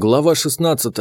Глава 16.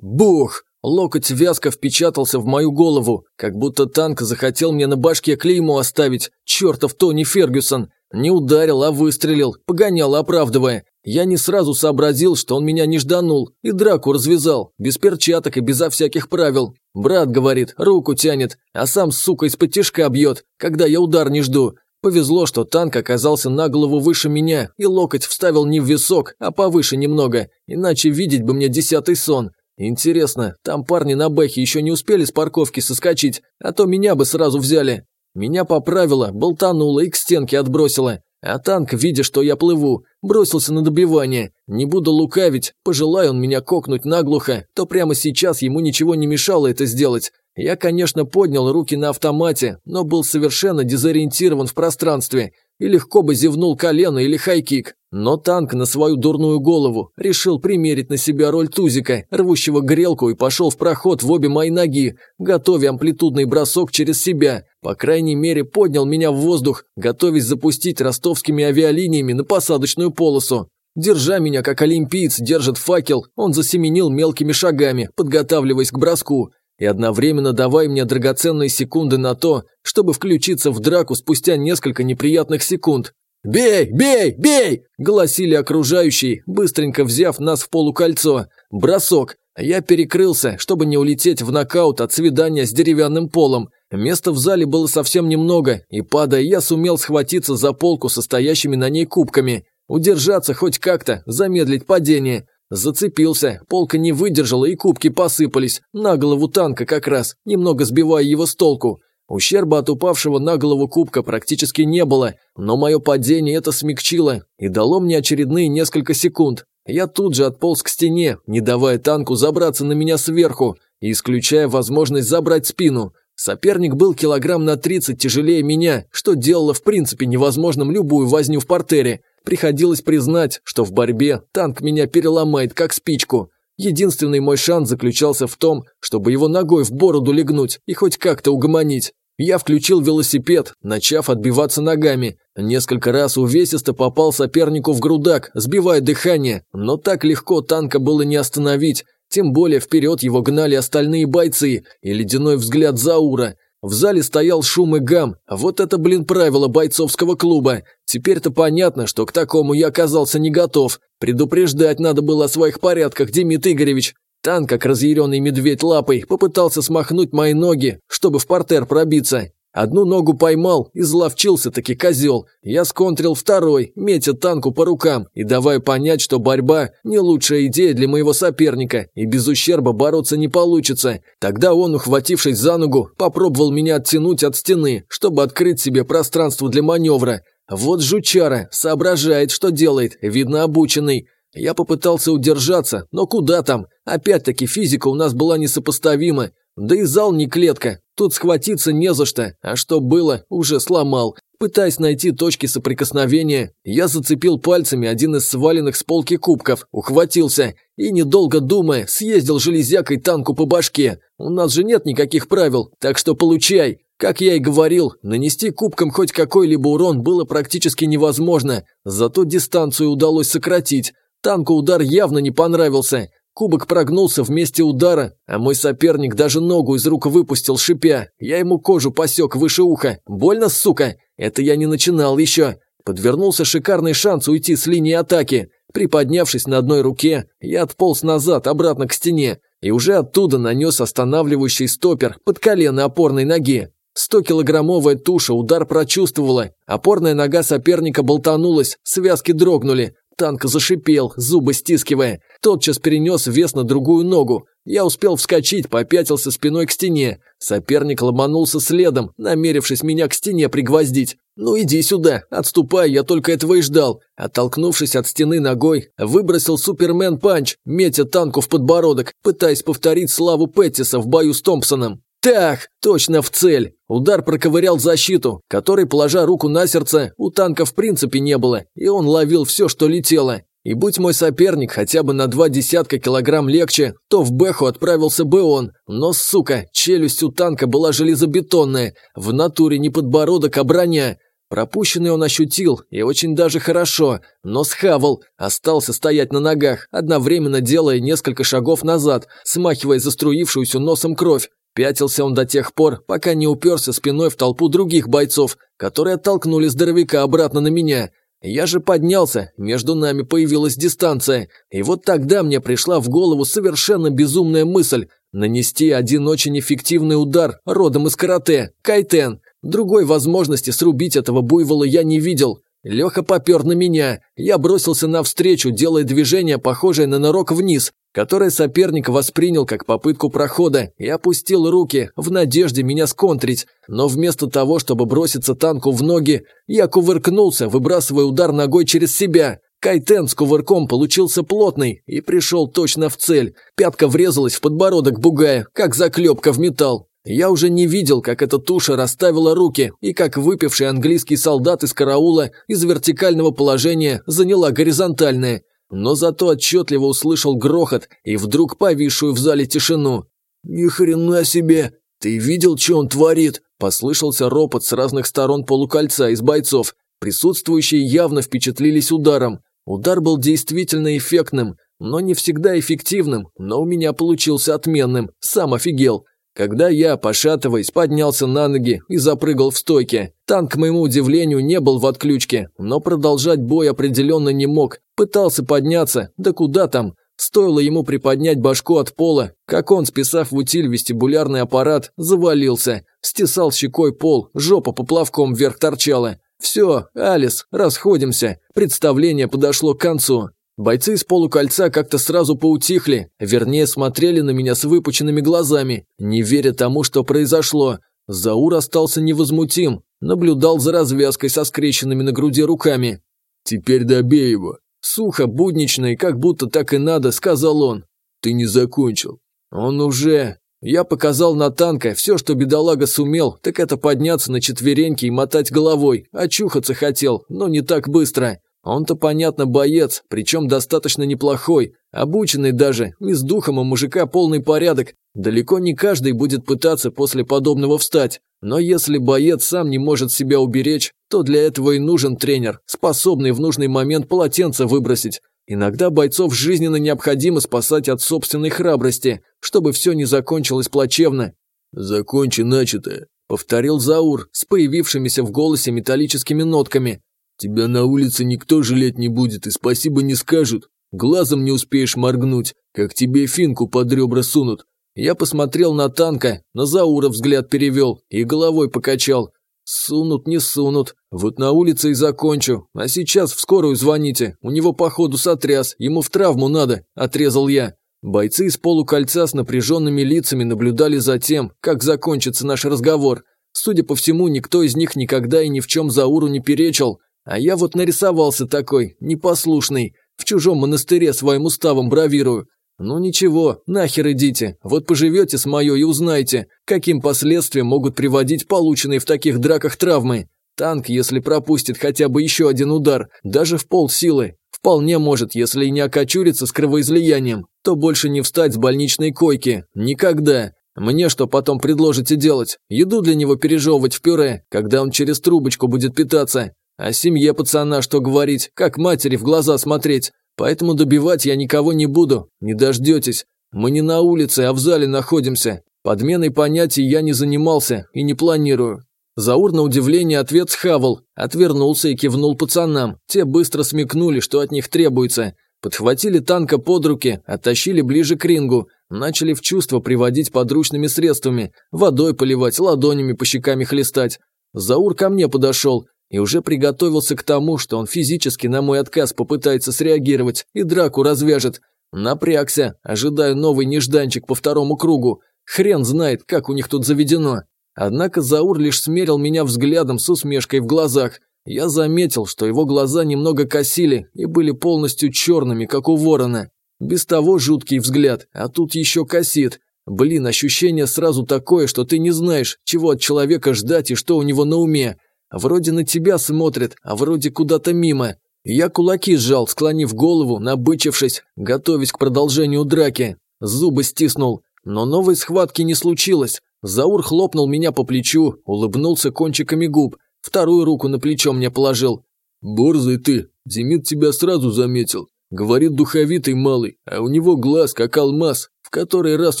Бух! Локоть вязко впечатался в мою голову, как будто танк захотел мне на башке клеймо оставить. Чертов Тони Фергюсон! Не ударил, а выстрелил, погонял, оправдывая. Я не сразу сообразил, что он меня не жданул, и драку развязал, без перчаток и безо всяких правил. Брат говорит, руку тянет, а сам, сука, из-под тишка бьет, когда я удар не жду. Повезло, что танк оказался на голову выше меня, и локоть вставил не в висок, а повыше немного, иначе видеть бы мне десятый сон. Интересно, там парни на бэхе еще не успели с парковки соскочить, а то меня бы сразу взяли. Меня поправило, болтануло и к стенке отбросило. А танк, видя, что я плыву, бросился на добивание. Не буду лукавить, пожелая он меня кокнуть наглухо, то прямо сейчас ему ничего не мешало это сделать. Я, конечно, поднял руки на автомате, но был совершенно дезориентирован в пространстве и легко бы зевнул колено или хайкик. Но танк на свою дурную голову решил примерить на себя роль тузика, рвущего грелку и пошел в проход в обе мои ноги, готовя амплитудный бросок через себя. По крайней мере, поднял меня в воздух, готовясь запустить ростовскими авиалиниями на посадочную полосу. Держа меня, как олимпиец держит факел, он засеменил мелкими шагами, подготавливаясь к броску и одновременно давай мне драгоценные секунды на то, чтобы включиться в драку спустя несколько неприятных секунд. «Бей! Бей! Бей!» – голосили окружающие, быстренько взяв нас в полукольцо. Бросок. Я перекрылся, чтобы не улететь в нокаут от свидания с деревянным полом. Места в зале было совсем немного, и падая, я сумел схватиться за полку со стоящими на ней кубками. Удержаться хоть как-то, замедлить падение. Зацепился, полка не выдержала и кубки посыпались, на голову танка как раз, немного сбивая его с толку. Ущерба от упавшего на голову кубка практически не было, но мое падение это смягчило и дало мне очередные несколько секунд. Я тут же отполз к стене, не давая танку забраться на меня сверху и исключая возможность забрать спину. Соперник был килограмм на 30 тяжелее меня, что делало в принципе невозможным любую возню в портере. Приходилось признать, что в борьбе танк меня переломает как спичку. Единственный мой шанс заключался в том, чтобы его ногой в бороду легнуть и хоть как-то угомонить. Я включил велосипед, начав отбиваться ногами. Несколько раз увесисто попал сопернику в грудак, сбивая дыхание, но так легко танка было не остановить, тем более вперед его гнали остальные бойцы и ледяной взгляд Заура – в зале стоял шум и гам, вот это, блин, правило бойцовского клуба. Теперь-то понятно, что к такому я оказался не готов. Предупреждать надо было о своих порядках, Демид Игоревич. Танк, как разъяренный медведь лапой, попытался смахнуть мои ноги, чтобы в портер пробиться. Одну ногу поймал, изловчился-таки козел. Я сконтрил второй, метя танку по рукам и давая понять, что борьба – не лучшая идея для моего соперника, и без ущерба бороться не получится. Тогда он, ухватившись за ногу, попробовал меня оттянуть от стены, чтобы открыть себе пространство для маневра. Вот жучара, соображает, что делает, видно обученный. Я попытался удержаться, но куда там? Опять-таки физика у нас была несопоставима. Да и зал не клетка, тут схватиться не за что, а что было, уже сломал. Пытаясь найти точки соприкосновения, я зацепил пальцами один из сваленных с полки кубков, ухватился и, недолго думая, съездил железякой танку по башке. У нас же нет никаких правил, так что получай. Как я и говорил, нанести кубкам хоть какой-либо урон было практически невозможно, зато дистанцию удалось сократить. Танку удар явно не понравился, Кубок прогнулся в месте удара, а мой соперник даже ногу из рук выпустил, шипя. Я ему кожу посек выше уха. Больно, сука? Это я не начинал еще. Подвернулся шикарный шанс уйти с линии атаки. Приподнявшись на одной руке, я отполз назад, обратно к стене, и уже оттуда нанес останавливающий стопер под колено опорной ноги. 100-килограммовая туша удар прочувствовала. Опорная нога соперника болтанулась, связки дрогнули. Танк зашипел, зубы стискивая. Тотчас перенес вес на другую ногу. Я успел вскочить, попятился спиной к стене. Соперник ломанулся следом, намерившись меня к стене пригвоздить. «Ну иди сюда, отступай, я только этого и ждал». Оттолкнувшись от стены ногой, выбросил супермен-панч, метя танку в подбородок, пытаясь повторить славу Петтиса в бою с Томпсоном. Так, точно в цель. Удар проковырял защиту, которой, положа руку на сердце, у танка в принципе не было, и он ловил все, что летело. И будь мой соперник хотя бы на два десятка килограмм легче, то в Бэху отправился бы он. Но, сука, челюсть у танка была железобетонная, в натуре не подбородок, а броня. Пропущенный он ощутил, и очень даже хорошо, но схавал, остался стоять на ногах, одновременно делая несколько шагов назад, смахивая заструившуюся носом кровь. Пятился он до тех пор, пока не уперся спиной в толпу других бойцов, которые оттолкнули здоровяка обратно на меня. Я же поднялся, между нами появилась дистанция, и вот тогда мне пришла в голову совершенно безумная мысль – нанести один очень эффективный удар родом из карате – кайтен. Другой возможности срубить этого буйвола я не видел. Леха попер на меня. Я бросился навстречу, делая движение, похожее на нырок вниз, которое соперник воспринял как попытку прохода и опустил руки в надежде меня сконтрить. Но вместо того, чтобы броситься танку в ноги, я кувыркнулся, выбрасывая удар ногой через себя. Кайтен с кувырком получился плотный и пришел точно в цель. Пятка врезалась в подбородок бугая, как заклепка в металл. Я уже не видел, как эта туша расставила руки и как выпивший английский солдат из караула из вертикального положения заняла горизонтальное, но зато отчетливо услышал грохот и вдруг повисшую в зале тишину. «Ни хрена себе! Ты видел, что он творит?» Послышался ропот с разных сторон полукольца из бойцов. Присутствующие явно впечатлились ударом. Удар был действительно эффектным, но не всегда эффективным, но у меня получился отменным, сам офигел. Когда я, пошатываясь, поднялся на ноги и запрыгал в стойке, танк, к моему удивлению, не был в отключке, но продолжать бой определенно не мог. Пытался подняться, да куда там. Стоило ему приподнять башку от пола, как он, списав в утиль вестибулярный аппарат, завалился, стесал щекой пол, жопа поплавком вверх торчала. «Все, Алис, расходимся. Представление подошло к концу. Бойцы из полукольца как-то сразу поутихли, вернее, смотрели на меня с выпученными глазами, не веря тому, что произошло. Заур остался невозмутим, наблюдал за развязкой со скрещенными на груди руками. «Теперь добей его». Сухо, буднично и как будто так и надо, сказал он. «Ты не закончил». «Он уже...» Я показал на танка, все, что бедолага сумел, так это подняться на четвереньки и мотать головой, очухаться хотел, но не так быстро. Он-то, понятно, боец, причем достаточно неплохой, обученный даже, и с духом у мужика полный порядок. Далеко не каждый будет пытаться после подобного встать. Но если боец сам не может себя уберечь, то для этого и нужен тренер, способный в нужный момент полотенце выбросить. Иногда бойцов жизненно необходимо спасать от собственной храбрости, чтобы все не закончилось плачевно. «Закончи начатое», — повторил Заур с появившимися в голосе металлическими нотками. Тебя на улице никто жалеть не будет и спасибо не скажут. Глазом не успеешь моргнуть, как тебе финку под ребра сунут. Я посмотрел на танка, на Заура взгляд перевел и головой покачал. Сунут, не сунут. Вот на улице и закончу. А сейчас в скорую звоните. У него походу сотряс, ему в травму надо, отрезал я. Бойцы из полукольца с напряженными лицами наблюдали за тем, как закончится наш разговор. Судя по всему, никто из них никогда и ни в чем Зауру не перечил. А я вот нарисовался такой, непослушный, в чужом монастыре своим уставом бравирую. Ну ничего, нахер идите, вот поживете с моё и узнаете, каким последствиям могут приводить полученные в таких драках травмы. Танк, если пропустит хотя бы еще один удар, даже в пол силы, вполне может, если и не окочурится с кровоизлиянием, то больше не встать с больничной койки. Никогда. Мне что потом предложите делать? Еду для него пережевывать в пюре, когда он через трубочку будет питаться? О семье пацана что говорить, как матери в глаза смотреть. Поэтому добивать я никого не буду, не дождетесь. Мы не на улице, а в зале находимся. Подменой понятий я не занимался и не планирую. Заур на удивление ответ схавал, отвернулся и кивнул пацанам. Те быстро смекнули, что от них требуется. Подхватили танка под руки, оттащили ближе к рингу, начали в чувство приводить подручными средствами, водой поливать, ладонями по щекам хлестать. Заур ко мне подошел, и уже приготовился к тому, что он физически на мой отказ попытается среагировать и драку развяжет. Напрягся, ожидая новый нежданчик по второму кругу. Хрен знает, как у них тут заведено. Однако Заур лишь смерил меня взглядом с усмешкой в глазах. Я заметил, что его глаза немного косили и были полностью черными, как у ворона. Без того жуткий взгляд, а тут еще косит. Блин, ощущение сразу такое, что ты не знаешь, чего от человека ждать и что у него на уме. Вроде на тебя смотрит, а вроде куда-то мимо. Я кулаки сжал, склонив голову, набычившись, готовясь к продолжению драки. Зубы стиснул, но новой схватки не случилось. Заур хлопнул меня по плечу, улыбнулся кончиками губ. вторую руку на плечо мне положил. «Борзый ты, Демид тебя сразу заметил. Говорит духовитый малый, а у него глаз как алмаз, в который раз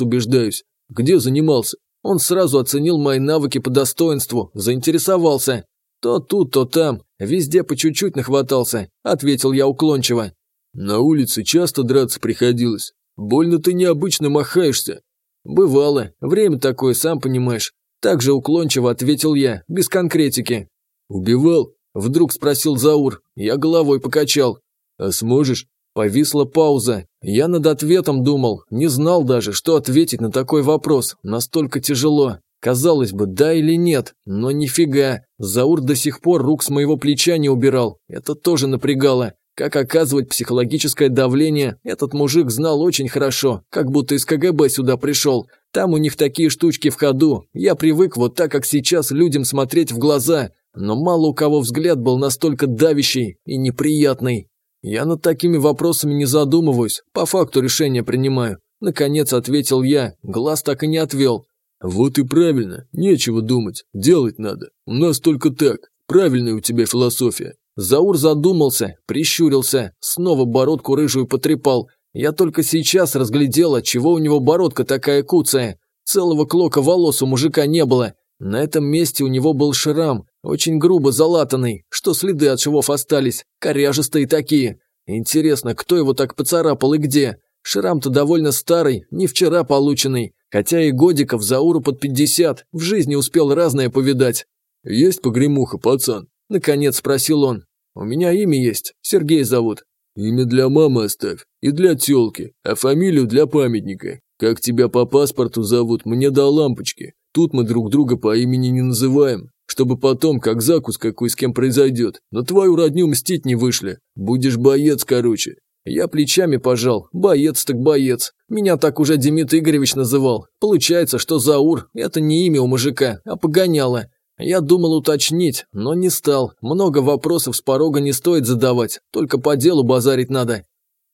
убеждаюсь. Где занимался? Он сразу оценил мои навыки по достоинству, заинтересовался. То тут, то там, везде по чуть-чуть нахватался, ответил я уклончиво. На улице часто драться приходилось. Больно ты необычно махаешься. Бывало, время такое, сам понимаешь. Так же уклончиво ответил я, без конкретики. Убивал? Вдруг спросил Заур. Я головой покачал. А сможешь? Повисла пауза. Я над ответом думал, не знал даже, что ответить на такой вопрос. Настолько тяжело. Казалось бы, да или нет, но нифига. Заур до сих пор рук с моего плеча не убирал. Это тоже напрягало. Как оказывать психологическое давление, этот мужик знал очень хорошо, как будто из КГБ сюда пришел. Там у них такие штучки в ходу. Я привык вот так, как сейчас, людям смотреть в глаза. Но мало у кого взгляд был настолько давящий и неприятный. Я над такими вопросами не задумываюсь, по факту решения принимаю. Наконец ответил я, глаз так и не отвел. Вот и правильно, нечего думать, делать надо. У нас только так, правильная у тебя философия. Заур задумался, прищурился, снова бородку рыжую потрепал. Я только сейчас разглядел, от чего у него бородка такая куцая. Целого клока волос у мужика не было. На этом месте у него был шрам, очень грубо залатанный, что следы от швов остались, коряжестые такие. Интересно, кто его так поцарапал и где? Шрам-то довольно старый, не вчера полученный, хотя и годиков Зауру под пятьдесят, в жизни успел разное повидать. «Есть погремуха, пацан?» – наконец спросил он. «У меня имя есть, Сергей зовут». «Имя для мамы оставь, и для тёлки, а фамилию для памятника. Как тебя по паспорту зовут, мне до лампочки. Тут мы друг друга по имени не называем, чтобы потом, как закус какой с кем произойдет, на твою родню мстить не вышли. Будешь боец, короче». Я плечами пожал. Боец так боец. Меня так уже Демид Игоревич называл. Получается, что Заур – это не имя у мужика, а погоняло. Я думал уточнить, но не стал. Много вопросов с порога не стоит задавать, только по делу базарить надо.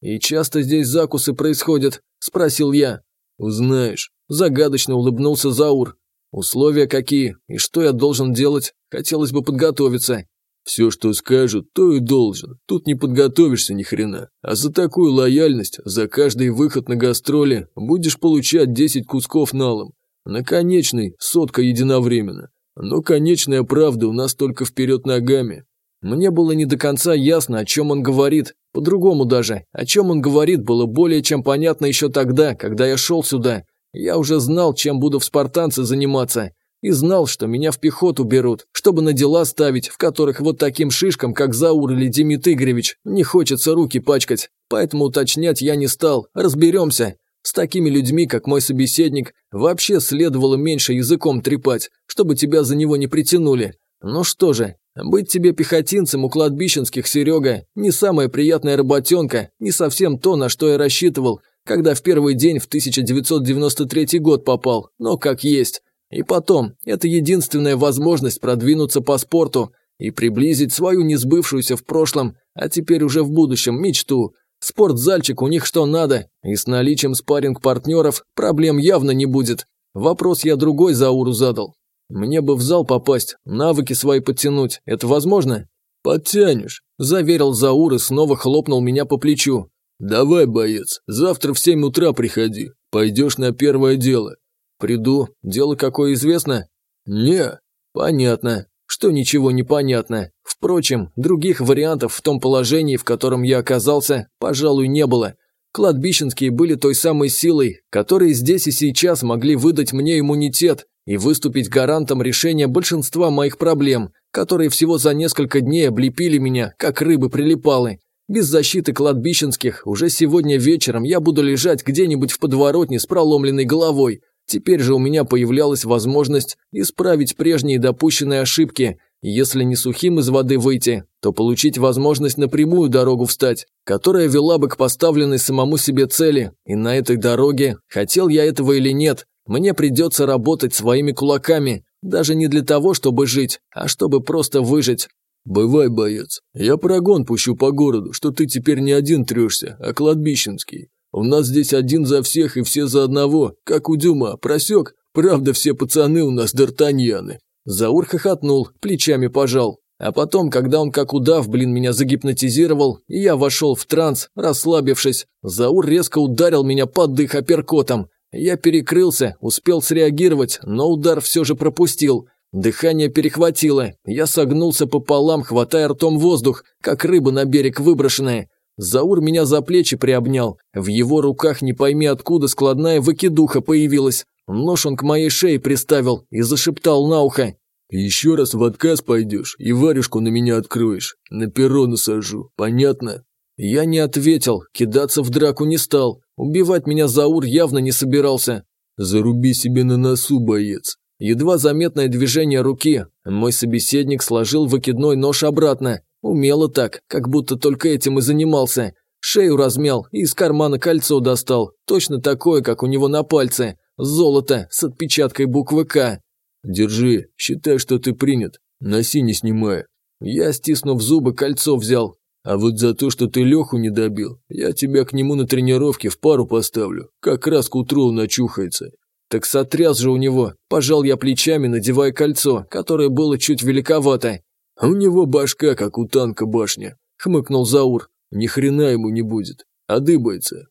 «И часто здесь закусы происходят?» – спросил я. «Узнаешь», – загадочно улыбнулся Заур. «Условия какие? И что я должен делать? Хотелось бы подготовиться». «Все, что скажут, то и должен. Тут не подготовишься ни хрена. А за такую лояльность, за каждый выход на гастроли, будешь получать 10 кусков налом. Наконечный, сотка единовременно. Но конечная правда у нас только вперед ногами. Мне было не до конца ясно, о чем он говорит. По-другому даже. О чем он говорит, было более чем понятно еще тогда, когда я шел сюда. Я уже знал, чем буду в спартанце заниматься. И знал, что меня в пехоту берут, чтобы на дела ставить, в которых вот таким шишкам, как Заур или Демид Игоревич, не хочется руки пачкать. Поэтому уточнять я не стал. Разберемся. С такими людьми, как мой собеседник, вообще следовало меньше языком трепать, чтобы тебя за него не притянули. Ну что же, быть тебе пехотинцем у кладбищенских, Серега, не самая приятная работенка, не совсем то, на что я рассчитывал, когда в первый день в 1993 год попал, но как есть. И потом, это единственная возможность продвинуться по спорту и приблизить свою несбывшуюся в прошлом, а теперь уже в будущем, мечту – Спортзальчик у них что надо, и с наличием спарринг-партнеров проблем явно не будет. Вопрос я другой Зауру задал. Мне бы в зал попасть, навыки свои подтянуть, это возможно? Подтянешь, заверил Заур и снова хлопнул меня по плечу. Давай, боец, завтра в семь утра приходи, пойдешь на первое дело. Приду, дело какое известно? Не. Понятно что ничего не понятно. Впрочем, других вариантов в том положении, в котором я оказался, пожалуй, не было. Кладбищенские были той самой силой, которые здесь и сейчас могли выдать мне иммунитет и выступить гарантом решения большинства моих проблем, которые всего за несколько дней облепили меня, как рыбы прилипалы. Без защиты кладбищенских уже сегодня вечером я буду лежать где-нибудь в подворотне с проломленной головой, Теперь же у меня появлялась возможность исправить прежние допущенные ошибки. Если не сухим из воды выйти, то получить возможность на прямую дорогу встать, которая вела бы к поставленной самому себе цели. И на этой дороге, хотел я этого или нет, мне придется работать своими кулаками, даже не для того, чтобы жить, а чтобы просто выжить. «Бывай, боец, я прогон пущу по городу, что ты теперь не один трешься, а кладбищенский. У нас здесь один за всех и все за одного, как у Дюма, просек. Правда, все пацаны у нас д'Артаньяны. Заур хохотнул, плечами пожал. А потом, когда он как удав, блин, меня загипнотизировал, и я вошел в транс, расслабившись, Заур резко ударил меня под дых апперкотом. Я перекрылся, успел среагировать, но удар все же пропустил. Дыхание перехватило, я согнулся пополам, хватая ртом воздух, как рыба на берег выброшенная. Заур меня за плечи приобнял, в его руках не пойми откуда складная выкидуха появилась. Нож он к моей шее приставил и зашептал на ухо. «Еще раз в отказ пойдешь и варежку на меня откроешь, на перо насажу, понятно?» Я не ответил, кидаться в драку не стал, убивать меня Заур явно не собирался. «Заруби себе на носу, боец!» Едва заметное движение руки, мой собеседник сложил выкидной нож обратно, умело так, как будто только этим и занимался. Шею размял и из кармана кольцо достал, точно такое, как у него на пальце, золото с отпечаткой буквы «К». «Держи, считай, что ты принят, носи не снимая». Я, стиснув зубы, кольцо взял. А вот за то, что ты Леху не добил, я тебя к нему на тренировке в пару поставлю, как раз к утру он очухается. Так сотряс же у него, пожал я плечами, надевая кольцо, которое было чуть великовато. А у него башка, как у танка башня, хмыкнул Заур. Ни хрена ему не будет, а дыбается,